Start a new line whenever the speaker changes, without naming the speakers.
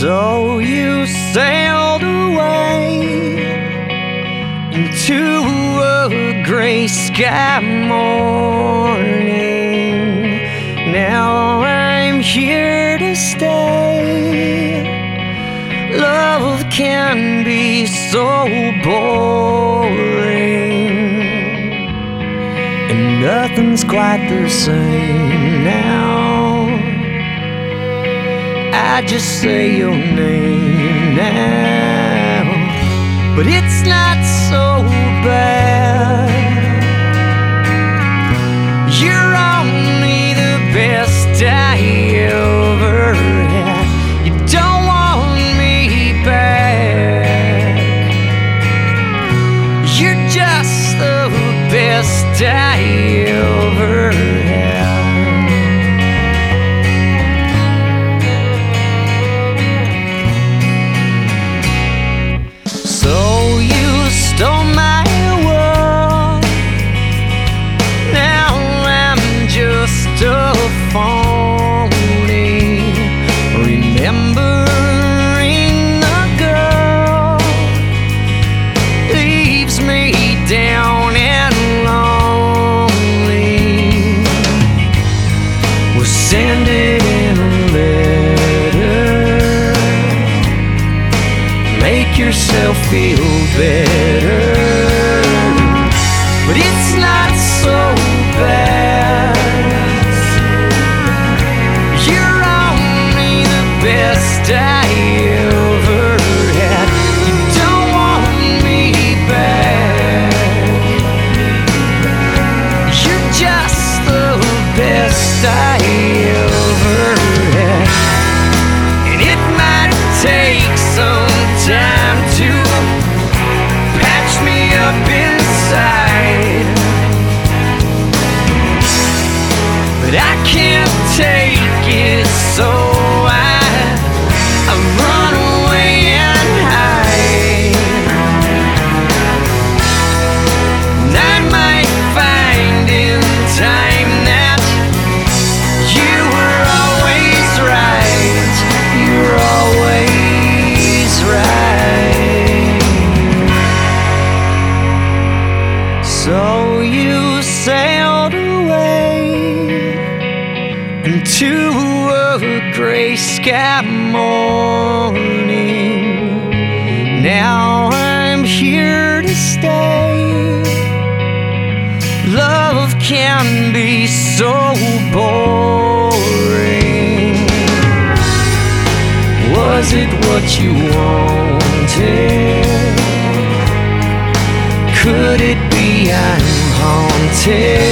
So you sailed away into a gray sky morning. Now I'm here to stay. Love can be so boring, and nothing's quite the same now. I just say your name now, but it's not so bad. You're only the best I ever had. You don't want me back. You're just the best I ever had. Feel better. You sailed away into a gray sky morning. Now I'm here to stay. Love can be so boring. Was it what you wanted? Could it be I'm haunted?